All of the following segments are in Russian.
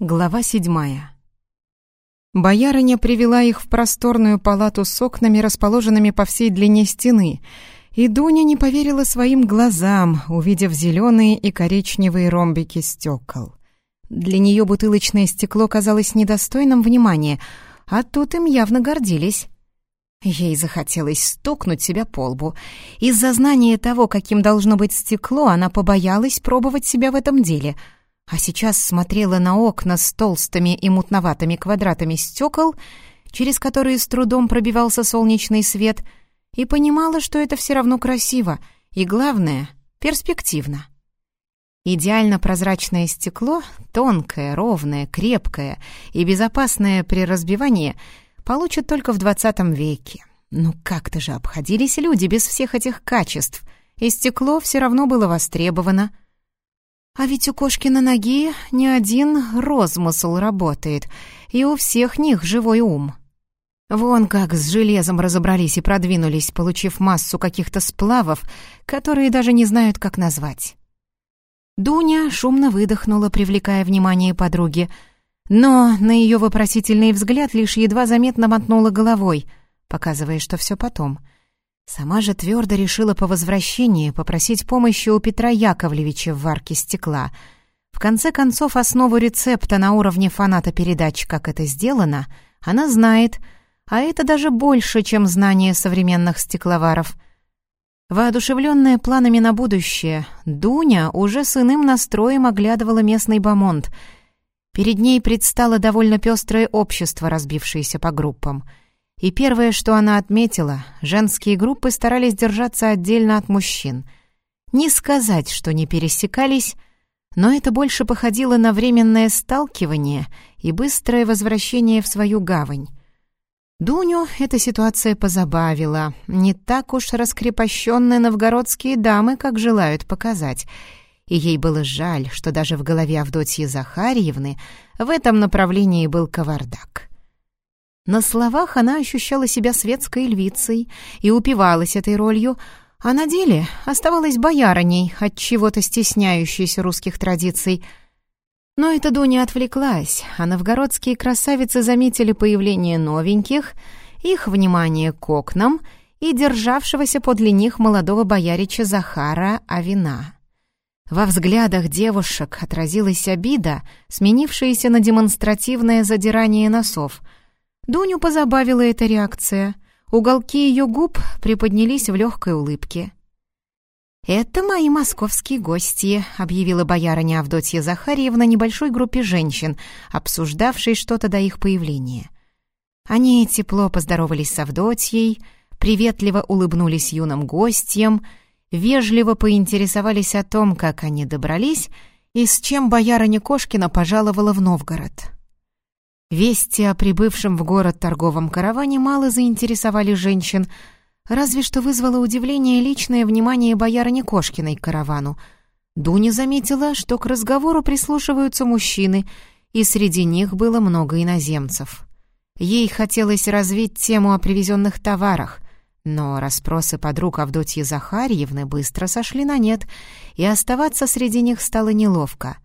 Глава седьмая. Боярыня привела их в просторную палату с окнами, расположенными по всей длине стены, и Дуня не поверила своим глазам, увидев зеленые и коричневые ромбики стекол. Для нее бутылочное стекло казалось недостойным внимания, а тут им явно гордились. Ей захотелось стукнуть себя по лбу. Из-за знания того, каким должно быть стекло, она побоялась пробовать себя в этом деле — а сейчас смотрела на окна с толстыми и мутноватыми квадратами стекол, через которые с трудом пробивался солнечный свет, и понимала, что это все равно красиво и, главное, перспективно. Идеально прозрачное стекло, тонкое, ровное, крепкое и безопасное при разбивании, получат только в 20 веке. Ну как-то же обходились люди без всех этих качеств, и стекло все равно было востребовано — а ведь у кошки на ноге не один розмысл работает, и у всех них живой ум. Вон как с железом разобрались и продвинулись, получив массу каких-то сплавов, которые даже не знают, как назвать. Дуня шумно выдохнула, привлекая внимание подруги, но на ее вопросительный взгляд лишь едва заметно мотнула головой, показывая, что все потом — Сама же твердо решила по возвращении попросить помощи у Петра Яковлевича в варке стекла. В конце концов, основу рецепта на уровне фаната передач, как это сделано, она знает, а это даже больше, чем знание современных стекловаров. Воодушевленная планами на будущее, Дуня уже с иным настроем оглядывала местный бомонд. Перед ней предстало довольно пестрое общество, разбившееся по группам — и первое, что она отметила, женские группы старались держаться отдельно от мужчин. Не сказать, что не пересекались, но это больше походило на временное сталкивание и быстрое возвращение в свою гавань. Дуню эта ситуация позабавила. Не так уж раскрепощенные новгородские дамы, как желают показать. И ей было жаль, что даже в голове Авдотьи Захарьевны в этом направлении был кавардак. На словах она ощущала себя светской львицей и упивалась этой ролью, а на деле оставалась боярыней, от чего-то стесняющейся русских традиций. Но эта Дуня отвлеклась, а новгородские красавицы заметили появление новеньких, их внимание к окнам и державшегося подле них молодого боярича Захара Авина. Во взглядах девушек отразилась обида, сменившаяся на демонстративное задирание носов — Дуню позабавила эта реакция. Уголки ее губ приподнялись в легкой улыбке. «Это мои московские гости», — объявила боярыня Авдотья Захарьевна небольшой группе женщин, обсуждавшей что-то до их появления. Они тепло поздоровались с Авдотьей, приветливо улыбнулись юным гостям, вежливо поинтересовались о том, как они добрались и с чем боярыня Кошкина пожаловала в Новгород. Вести о прибывшем в город торговом караване мало заинтересовали женщин, разве что вызвало удивление личное внимание боярыни Кошкиной к каравану. Дуня заметила, что к разговору прислушиваются мужчины, и среди них было много иноземцев. Ей хотелось развить тему о привезенных товарах, но расспросы подруг Авдотьи Захарьевны быстро сошли на нет, и оставаться среди них стало неловко.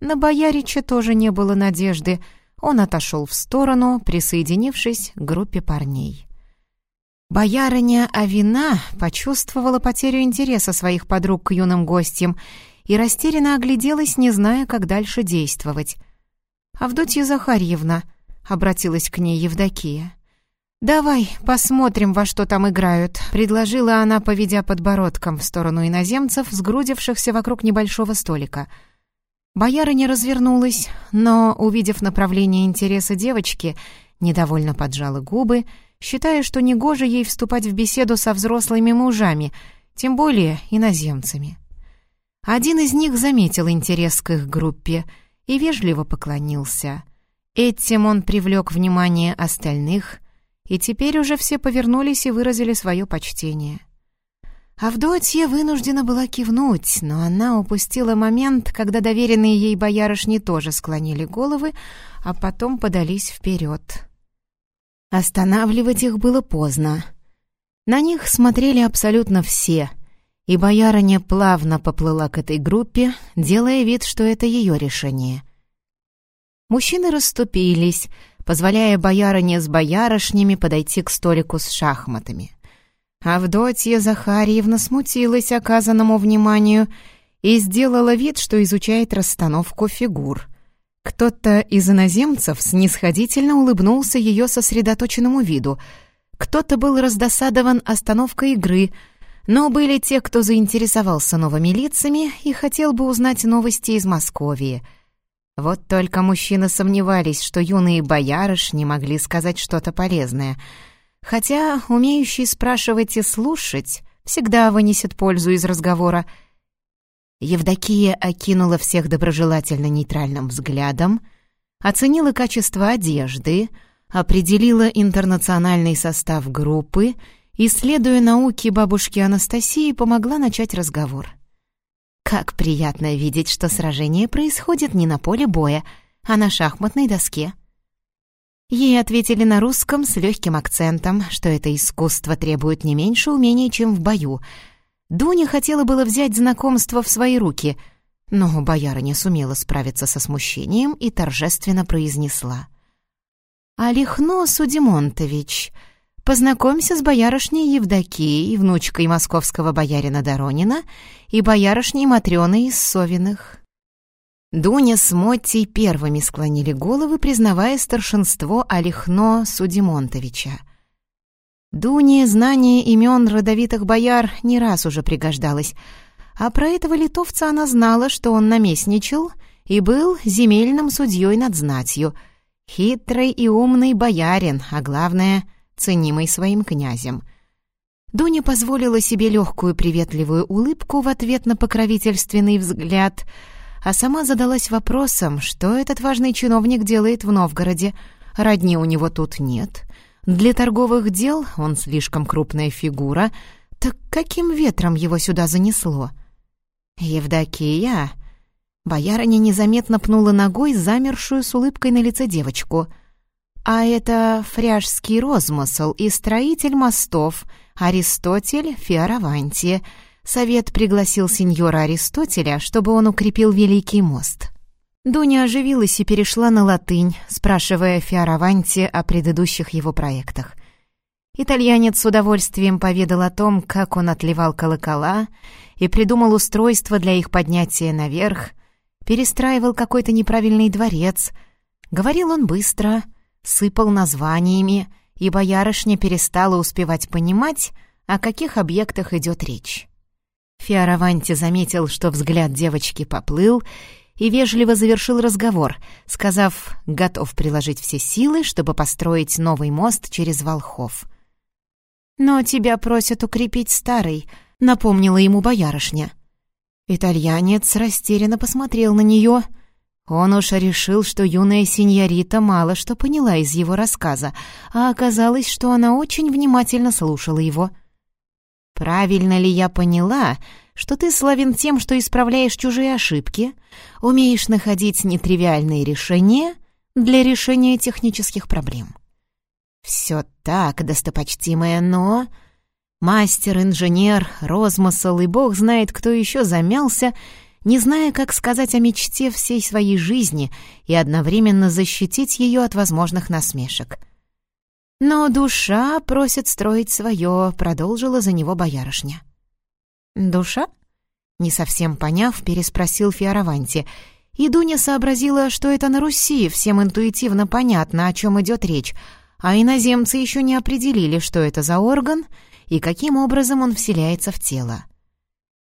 На боярича тоже не было надежды — он отошел в сторону, присоединившись к группе парней. Боярыня Авина почувствовала потерю интереса своих подруг к юным гостям и растерянно огляделась, не зная, как дальше действовать. «Авдотья Захарьевна», — обратилась к ней Евдокия, — «давай посмотрим, во что там играют», — предложила она, поведя подбородком в сторону иноземцев, сгрудившихся вокруг небольшого столика — Боярыня развернулась, но, увидев направление интереса девочки, недовольно поджала губы, считая, что негоже ей вступать в беседу со взрослыми мужами, тем более иноземцами. Один из них заметил интерес к их группе и вежливо поклонился. Этим он привлек внимание остальных, и теперь уже все повернулись и выразили свое почтение. Авдотья вынуждена была кивнуть, но она упустила момент, когда доверенные ей боярышни тоже склонили головы, а потом подались вперед. Останавливать их было поздно. На них смотрели абсолютно все, и боярыня плавно поплыла к этой группе, делая вид, что это ее решение. Мужчины расступились, позволяя боярине с боярышнями подойти к столику с шахматами. Авдотья Захарьевна смутилась оказанному вниманию и сделала вид, что изучает расстановку фигур. Кто-то из иноземцев снисходительно улыбнулся ее сосредоточенному виду, кто-то был раздосадован остановкой игры, но были те, кто заинтересовался новыми лицами и хотел бы узнать новости из Московии. Вот только мужчины сомневались, что юные боярышни могли сказать что-то полезное, хотя умеющий спрашивать и слушать всегда вынесет пользу из разговора — Евдокия окинула всех доброжелательно-нейтральным взглядом, оценила качество одежды, определила интернациональный состав группы и, следуя науке бабушки Анастасии, помогла начать разговор. «Как приятно видеть, что сражение происходит не на поле боя, а на шахматной доске». Ей ответили на русском с легким акцентом, что это искусство требует не меньше умений, чем в бою — Дуня хотела было взять знакомство в свои руки, но бояра не сумела справиться со смущением и торжественно произнесла. «Алихно Судимонтович, познакомься с боярышней Евдокией, внучкой московского боярина Доронина и боярышней Матрёной из Совиных». Дуня с Моттей первыми склонили головы, признавая старшинство Алихно Судимонтовича — Дуне знание имен родовитых бояр не раз уже пригождалось, а про этого литовца она знала, что он наместничал и был земельным судьей над знатью. Хитрый и умный боярин, а главное, ценимый своим князем. Дуня позволила себе легкую приветливую улыбку в ответ на покровительственный взгляд, а сама задалась вопросом, что этот важный чиновник делает в Новгороде. Родни у него тут нет — для торговых дел он слишком крупная фигура. Так каким ветром его сюда занесло? «Евдокия!» Боярыня незаметно пнула ногой замершую с улыбкой на лице девочку. «А это фряжский розмысл и строитель мостов Аристотель Фиараванти. Совет пригласил сеньора Аристотеля, чтобы он укрепил Великий мост». Дуня оживилась и перешла на латынь, спрашивая Фиараванти о предыдущих его проектах. Итальянец с удовольствием поведал о том, как он отливал колокола и придумал устройство для их поднятия наверх, перестраивал какой-то неправильный дворец. Говорил он быстро, сыпал названиями, и боярышня перестала успевать понимать, о каких объектах идет речь. Фиараванти заметил, что взгляд девочки поплыл, и вежливо завершил разговор, сказав, готов приложить все силы, чтобы построить новый мост через Волхов. «Но тебя просят укрепить старый», — напомнила ему боярышня. Итальянец растерянно посмотрел на нее. Он уж решил, что юная сеньорита мало что поняла из его рассказа, а оказалось, что она очень внимательно слушала его. «Правильно ли я поняла, что ты славен тем, что исправляешь чужие ошибки, умеешь находить нетривиальные решения для решения технических проблем. Все так, достопочтимая, но... Мастер, инженер, розмысл и бог знает, кто еще замялся, не зная, как сказать о мечте всей своей жизни и одновременно защитить ее от возможных насмешек. Но душа просит строить свое, продолжила за него боярышня. «Душа?» Не совсем поняв, переспросил Фиараванти, и Дуня сообразила, что это на Руси, всем интуитивно понятно, о чем идет речь, а иноземцы еще не определили, что это за орган и каким образом он вселяется в тело.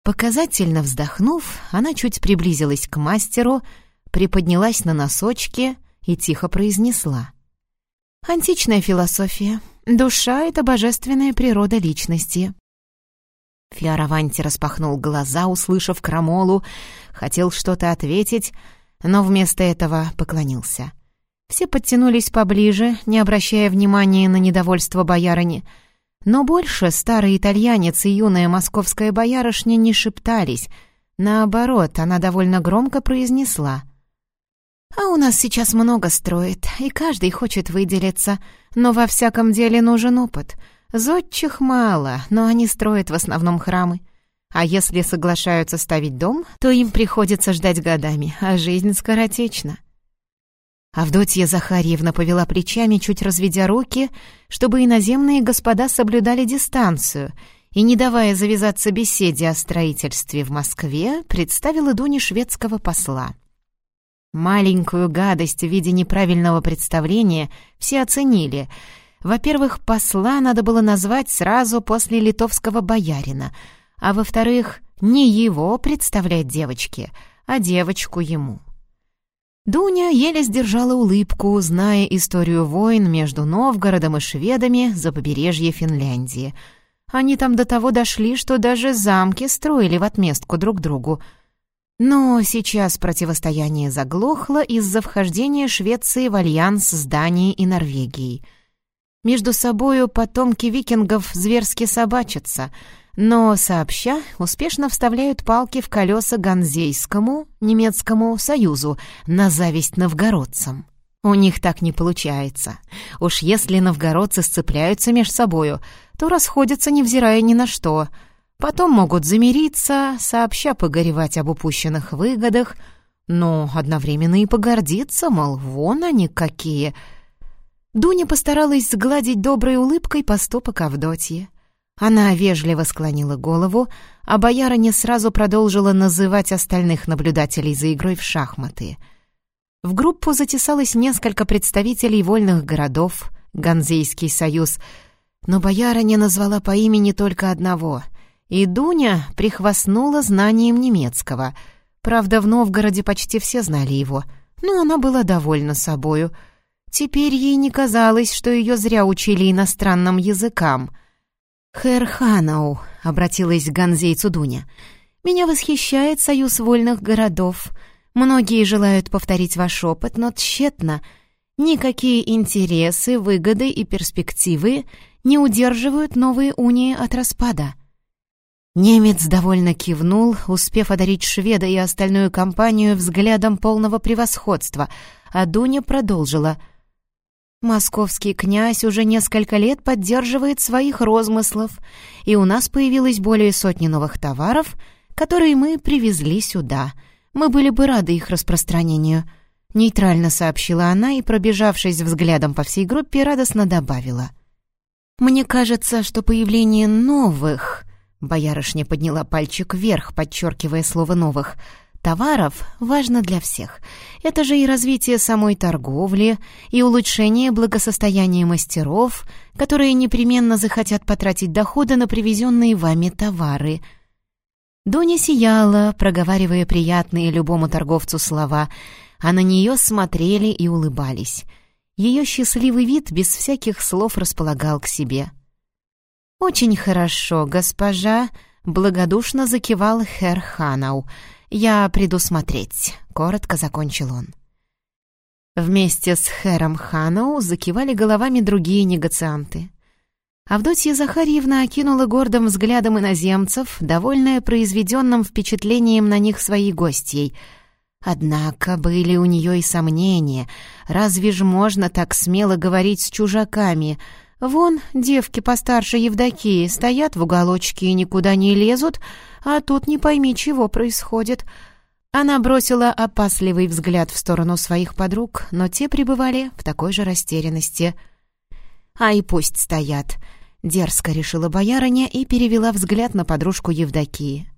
Показательно вздохнув, она чуть приблизилась к мастеру, приподнялась на носочки и тихо произнесла. «Античная философия. Душа — это божественная природа личности. Фиараванти распахнул глаза, услышав крамолу, хотел что-то ответить, но вместо этого поклонился. Все подтянулись поближе, не обращая внимания на недовольство боярыни. Но больше старый итальянец и юная московская боярышня не шептались. Наоборот, она довольно громко произнесла. «А у нас сейчас много строит, и каждый хочет выделиться, но во всяком деле нужен опыт». Зодчих мало, но они строят в основном храмы. А если соглашаются ставить дом, то им приходится ждать годами, а жизнь скоротечна. Авдотья Захарьевна повела плечами, чуть разведя руки, чтобы иноземные господа соблюдали дистанцию, и, не давая завязаться беседе о строительстве в Москве, представила Дуне шведского посла. Маленькую гадость в виде неправильного представления все оценили. Во-первых, посла надо было назвать сразу после литовского боярина, а во-вторых, не его представлять девочке, а девочку ему. Дуня еле сдержала улыбку, зная историю войн между Новгородом и шведами за побережье Финляндии. Они там до того дошли, что даже замки строили в отместку друг другу. Но сейчас противостояние заглохло из-за вхождения Швеции в альянс с Данией и Норвегией. Между собою потомки викингов зверски собачатся — но, сообща, успешно вставляют палки в колеса Ганзейскому, немецкому союзу, на зависть новгородцам. У них так не получается. Уж если новгородцы сцепляются между собою, то расходятся, невзирая ни на что. Потом могут замириться, сообща погоревать об упущенных выгодах, но одновременно и погордиться, мол, вон они какие. Дуня постаралась сгладить доброй улыбкой поступок Авдотьи. Она вежливо склонила голову, а боярыня сразу продолжила называть остальных наблюдателей за игрой в шахматы. В группу затесалось несколько представителей вольных городов, Ганзейский союз, но боярыня назвала по имени только одного, и Дуня прихвастнула знанием немецкого. Правда, в Новгороде почти все знали его, но она была довольна собою. Теперь ей не казалось, что ее зря учили иностранным языкам — «Хэр Ханау», — обратилась к ганзейцу Дуня, — «меня восхищает союз вольных городов. Многие желают повторить ваш опыт, но тщетно. Никакие интересы, выгоды и перспективы не удерживают новые унии от распада». Немец довольно кивнул, успев одарить шведа и остальную компанию взглядом полного превосходства, а Дуня продолжила — Московский князь уже несколько лет поддерживает своих розмыслов, и у нас появилось более сотни новых товаров, которые мы привезли сюда. Мы были бы рады их распространению». Нейтрально сообщила она и, пробежавшись взглядом по всей группе, радостно добавила. «Мне кажется, что появление новых...» Боярышня подняла пальчик вверх, подчеркивая слово «новых», товаров важно для всех. Это же и развитие самой торговли, и улучшение благосостояния мастеров, которые непременно захотят потратить доходы на привезенные вами товары. Доня сияла, проговаривая приятные любому торговцу слова, а на нее смотрели и улыбались. Ее счастливый вид без всяких слов располагал к себе. «Очень хорошо, госпожа», — благодушно закивал Хер Ханау — «Я приду смотреть», — коротко закончил он. Вместе с Хэром Ханоу закивали головами другие негацианты. Авдотья Захарьевна окинула гордым взглядом иноземцев, довольная произведенным впечатлением на них своей гостьей. Однако были у нее и сомнения. Разве ж можно так смело говорить с чужаками? Вон, девки постарше Евдокии стоят в уголочке и никуда не лезут, а тут не пойми, чего происходит. Она бросила опасливый взгляд в сторону своих подруг, но те пребывали в такой же растерянности. «А и пусть стоят», — дерзко решила боярыня и перевела взгляд на подружку Евдокии.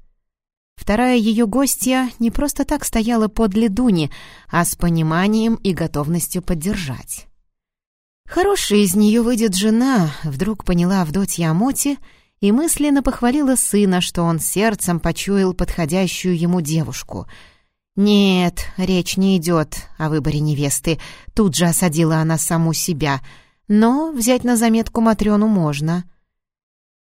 Вторая ее гостья не просто так стояла подле Дуни, а с пониманием и готовностью поддержать. «Хорошая из нее выйдет жена», — вдруг поняла Авдотья Амоти и мысленно похвалила сына, что он сердцем почуял подходящую ему девушку. «Нет, речь не идет о выборе невесты», — тут же осадила она саму себя. «Но взять на заметку Матрёну можно».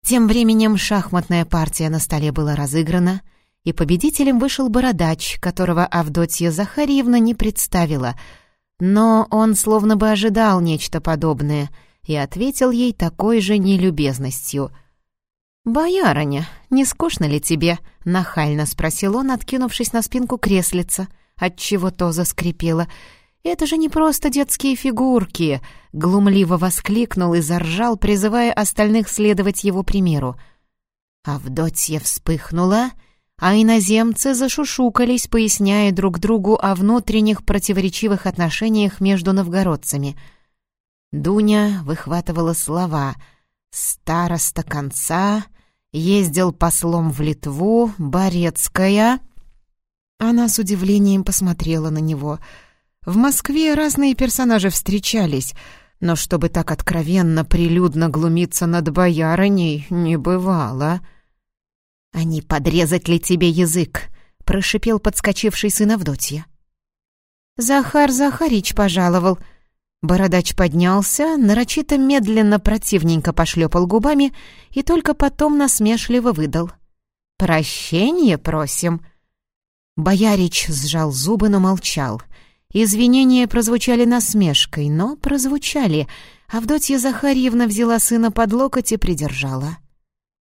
Тем временем шахматная партия на столе была разыграна, и победителем вышел бородач, которого Авдотья Захарьевна не представила, но он словно бы ожидал нечто подобное и ответил ей такой же нелюбезностью — «Боярыня, не скучно ли тебе?» — нахально спросил он, откинувшись на спинку креслица, отчего то заскрипело. «Это же не просто детские фигурки!» — глумливо воскликнул и заржал, призывая остальных следовать его примеру. Авдотья вспыхнула, а иноземцы зашушукались, поясняя друг другу о внутренних противоречивых отношениях между новгородцами. Дуня выхватывала слова «староста конца», «ездил послом в Литву», «борецкая». Она с удивлением посмотрела на него. В Москве разные персонажи встречались, но чтобы так откровенно, прилюдно глумиться над боярыней, не бывало. «А не подрезать ли тебе язык?» — прошипел подскочивший сын Авдотья. «Захар Захарич пожаловал». Бородач поднялся, нарочито медленно противненько пошлепал губами и только потом насмешливо выдал. «Прощение просим». Боярич сжал зубы, но молчал. Извинения прозвучали насмешкой, но прозвучали. Авдотья Захарьевна взяла сына под локоть и придержала.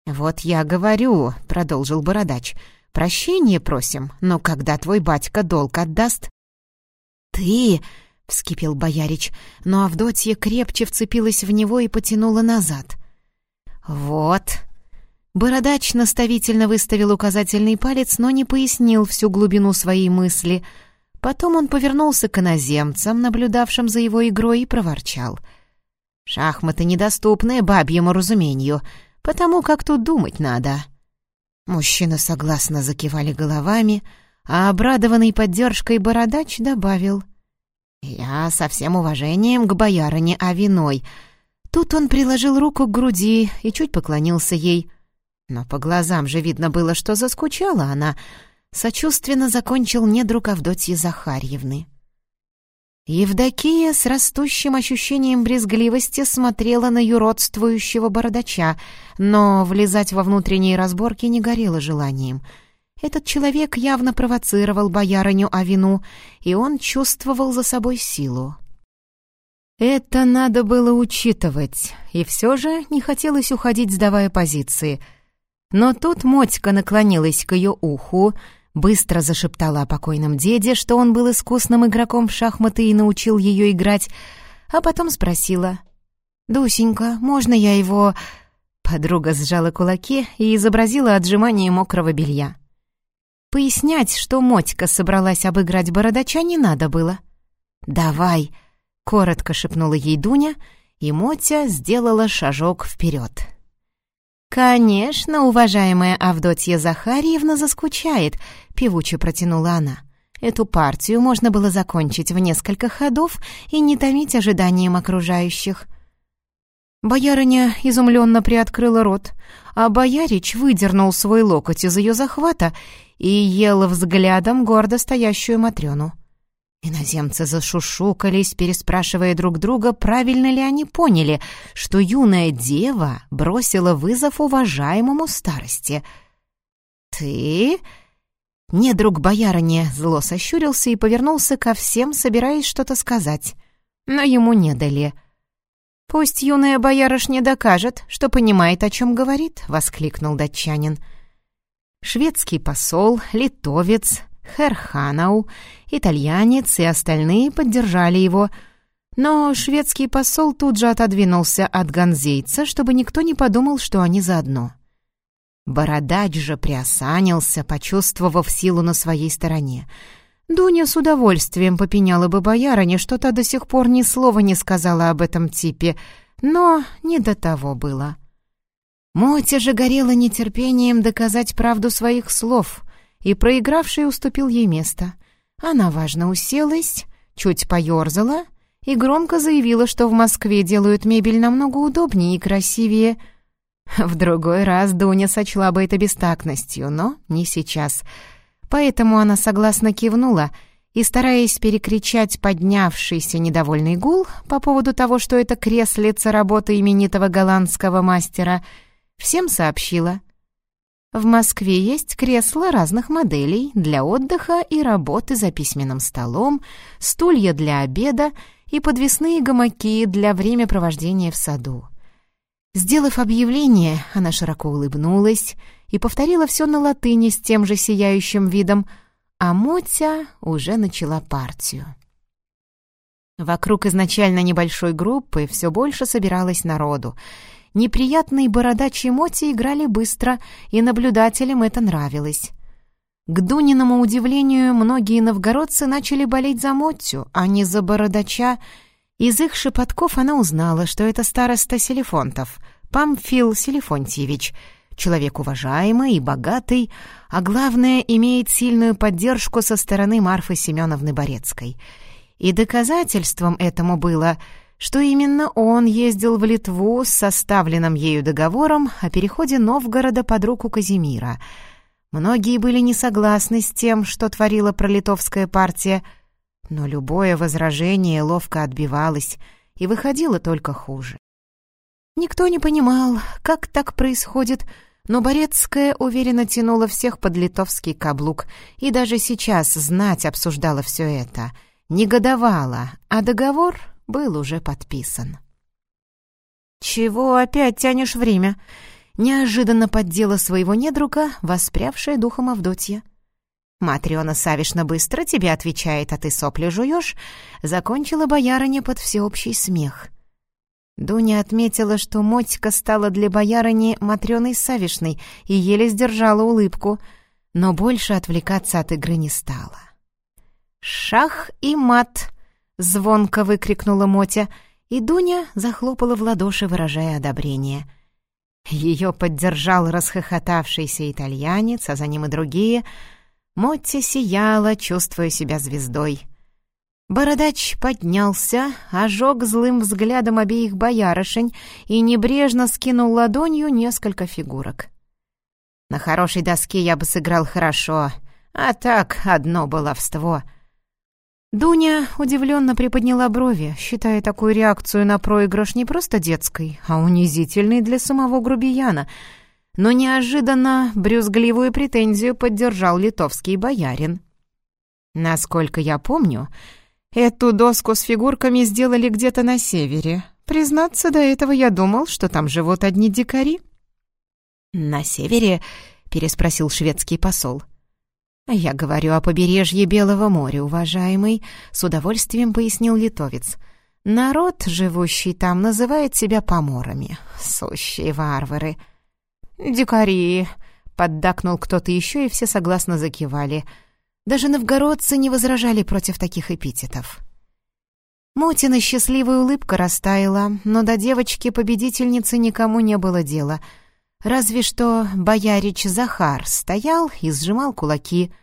«Вот я говорю», — продолжил Бородач, — «прощение просим, но когда твой батька долг отдаст?» «Ты...» — вскипел Боярич, но Авдотья крепче вцепилась в него и потянула назад. «Вот...» Бородач наставительно выставил указательный палец, но не пояснил всю глубину своей мысли. Потом он повернулся к иноземцам, наблюдавшим за его игрой, и проворчал. «Шахматы недоступны бабьему разумению, потому как тут думать надо». Мужчины согласно закивали головами, а обрадованный поддержкой бородач добавил. «Я со всем уважением к боярине Авиной». Тут он приложил руку к груди и чуть поклонился ей — но по глазам же видно было, что заскучала она. Сочувственно закончил недруг Авдотьи Захарьевны. Евдокия с растущим ощущением брезгливости смотрела на юродствующего бородача, но влезать во внутренние разборки не горело желанием. Этот человек явно провоцировал боярыню Авину, и он чувствовал за собой силу. Это надо было учитывать, и все же не хотелось уходить, сдавая позиции — но тут Мотька наклонилась к ее уху, быстро зашептала о покойном деде, что он был искусным игроком в шахматы и научил ее играть, а потом спросила. «Дусенька, можно я его...» Подруга сжала кулаки и изобразила отжимание мокрого белья. Пояснять, что Мотька собралась обыграть бородача, не надо было. «Давай!» — коротко шепнула ей Дуня, и Мотя сделала шажок вперед. «Конечно, уважаемая Авдотья Захарьевна заскучает», — певуче протянула она. Эту партию можно было закончить в несколько ходов и не томить ожиданием окружающих. Боярыня изумленно приоткрыла рот, а боярич выдернул свой локоть из ее захвата и ел взглядом гордо стоящую Матрёну. Иноземцы зашушукались, переспрашивая друг друга, правильно ли они поняли, что юная дева бросила вызов уважаемому старости. «Ты?» Не друг боярыни зло сощурился и повернулся ко всем, собираясь что-то сказать. Но ему не дали. «Пусть юная боярышня докажет, что понимает, о чем говорит», — воскликнул датчанин. Шведский посол, литовец, Херханау, итальянец и остальные поддержали его, но шведский посол тут же отодвинулся от ганзейца, чтобы никто не подумал, что они заодно. Бородач же приосанился, почувствовав силу на своей стороне. Дуня с удовольствием попеняла бы боярине, что та до сих пор ни слова не сказала об этом типе, но не до того было. Мотя же горела нетерпением доказать правду своих слов и проигравший уступил ей место. Она важно уселась, чуть поёрзала и громко заявила, что в Москве делают мебель намного удобнее и красивее. В другой раз Дуня сочла бы это бестактностью, но не сейчас. Поэтому она согласно кивнула и, стараясь перекричать поднявшийся недовольный гул по поводу того, что это креслица работы именитого голландского мастера, всем сообщила — в Москве есть кресла разных моделей для отдыха и работы за письменным столом, стулья для обеда и подвесные гамаки для времяпровождения в саду. Сделав объявление, она широко улыбнулась и повторила все на латыни с тем же сияющим видом, а Мотя уже начала партию. Вокруг изначально небольшой группы все больше собиралось народу — Неприятные бородачьи моти играли быстро, и наблюдателям это нравилось. К Дуниному удивлению, многие новгородцы начали болеть за Моттю, а не за Бородача. Из их шепотков она узнала, что это староста Селефонтов, Памфил Селефонтьевич, человек уважаемый и богатый, а главное, имеет сильную поддержку со стороны Марфы Семеновны Борецкой. И доказательством этому было, что именно он ездил в Литву с составленным ею договором о переходе Новгорода под руку Казимира — Многие были не согласны с тем, что творила пролитовская партия, но любое возражение ловко отбивалось и выходило только хуже. Никто не понимал, как так происходит, но Борецкая уверенно тянула всех под литовский каблук и даже сейчас знать обсуждала все это, негодовала, а договор был уже подписан. «Чего опять тянешь время?» неожиданно поддела своего недруга, воспрявшая духом Авдотья. «Матриона Савишна быстро тебе отвечает, а ты сопли жуешь», — закончила боярыня под всеобщий смех. Дуня отметила, что Мотька стала для боярыни Матрёной Савишной и еле сдержала улыбку, но больше отвлекаться от игры не стала. «Шах и мат!» — звонко выкрикнула Мотя, и Дуня захлопала в ладоши, выражая одобрение — ее поддержал расхохотавшийся итальянец, а за ним и другие. Мотти сияла, чувствуя себя звездой. Бородач поднялся, ожег злым взглядом обеих боярышень и небрежно скинул ладонью несколько фигурок. «На хорошей доске я бы сыграл хорошо, а так одно баловство», Дуня удивленно приподняла брови, считая такую реакцию на проигрыш не просто детской, а унизительной для самого грубияна. Но неожиданно брюзгливую претензию поддержал литовский боярин. «Насколько я помню, эту доску с фигурками сделали где-то на севере. Признаться, до этого я думал, что там живут одни дикари». «На севере?» — переспросил шведский посол. «Я говорю о побережье Белого моря, уважаемый», — с удовольствием пояснил литовец. «Народ, живущий там, называет себя поморами. Сущие варвары». «Дикари», — поддакнул кто-то еще, и все согласно закивали. Даже новгородцы не возражали против таких эпитетов. Мутина счастливая улыбка растаяла, но до девочки-победительницы никому не было дела — Разве что боярич Захар стоял и сжимал кулаки.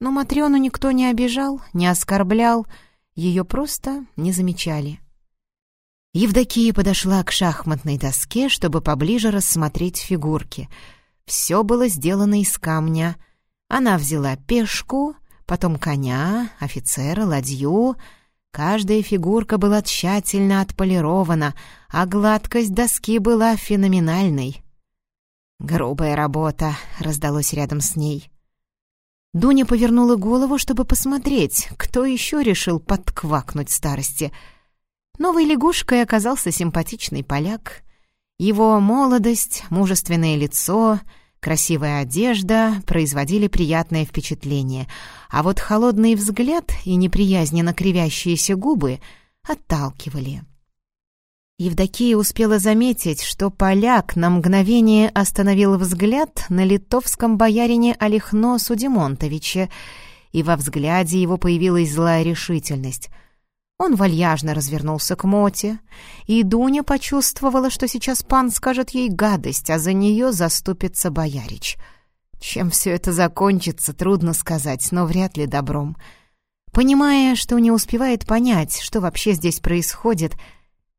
Но Матрёну никто не обижал, не оскорблял, ее просто не замечали. Евдокия подошла к шахматной доске, чтобы поближе рассмотреть фигурки. Все было сделано из камня. Она взяла пешку, потом коня, офицера, ладью. Каждая фигурка была тщательно отполирована, а гладкость доски была феноменальной. «Грубая работа», — раздалось рядом с ней. Дуня повернула голову, чтобы посмотреть, кто еще решил подквакнуть старости. Новой лягушкой оказался симпатичный поляк. Его молодость, мужественное лицо, красивая одежда производили приятное впечатление, а вот холодный взгляд и неприязненно кривящиеся губы отталкивали. Евдокия успела заметить, что поляк на мгновение остановил взгляд на литовском боярине Олехно Судимонтовиче, и во взгляде его появилась злая решительность. Он вальяжно развернулся к Моте, и Дуня почувствовала, что сейчас пан скажет ей гадость, а за нее заступится боярич. Чем все это закончится, трудно сказать, но вряд ли добром. Понимая, что не успевает понять, что вообще здесь происходит, —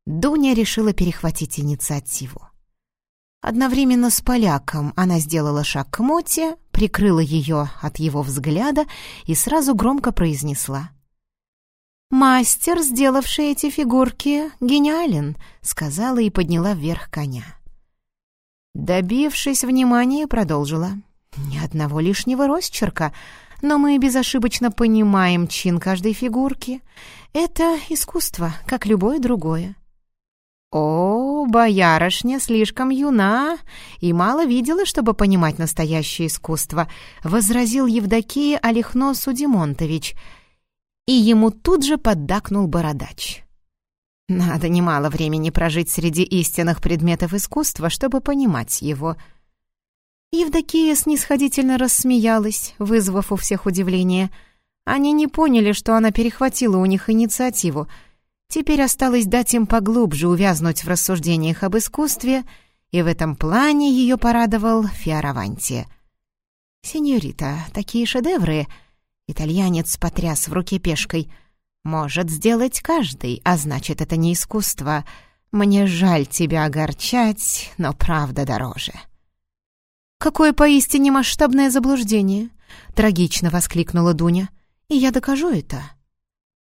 Дуня решила перехватить инициативу. Одновременно с поляком она сделала шаг к Моте, прикрыла ее от его взгляда и сразу громко произнесла. «Мастер, сделавший эти фигурки, гениален», — сказала и подняла вверх коня. Добившись внимания, продолжила. «Ни одного лишнего росчерка, но мы безошибочно понимаем чин каждой фигурки. Это искусство, как любое другое. «О, боярышня слишком юна и мало видела, чтобы понимать настоящее искусство», — возразил Евдокия Олехно Судимонтович, и ему тут же поддакнул бородач. «Надо немало времени прожить среди истинных предметов искусства, чтобы понимать его». Евдокия снисходительно рассмеялась, вызвав у всех удивление. Они не поняли, что она перехватила у них инициативу. Теперь осталось дать им поглубже увязнуть в рассуждениях об искусстве, и в этом плане ее порадовал Фиараванти. «Сеньорита, такие шедевры...» Итальянец потряс в руке пешкой. «Может сделать каждый, а значит, это не искусство. Мне жаль тебя огорчать, но правда дороже». «Какое поистине масштабное заблуждение!» — трагично воскликнула Дуня. «И я докажу это».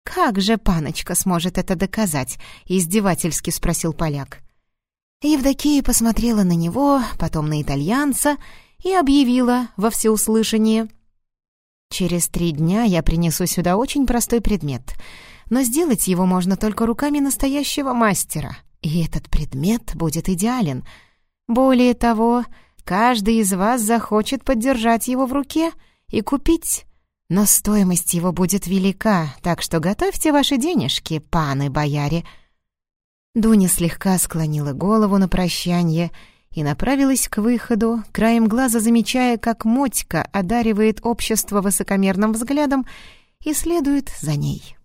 «Как же паночка сможет это доказать?» — издевательски спросил поляк. Евдокия посмотрела на него, потом на итальянца и объявила во всеуслышание. «Через три дня я принесу сюда очень простой предмет, но сделать его можно только руками настоящего мастера, и этот предмет будет идеален. Более того, Каждый из вас захочет поддержать его в руке и купить. Но стоимость его будет велика, так что готовьте ваши денежки, паны-бояре». Дуня слегка склонила голову на прощание и направилась к выходу, краем глаза замечая, как Мотька одаривает общество высокомерным взглядом и следует за ней.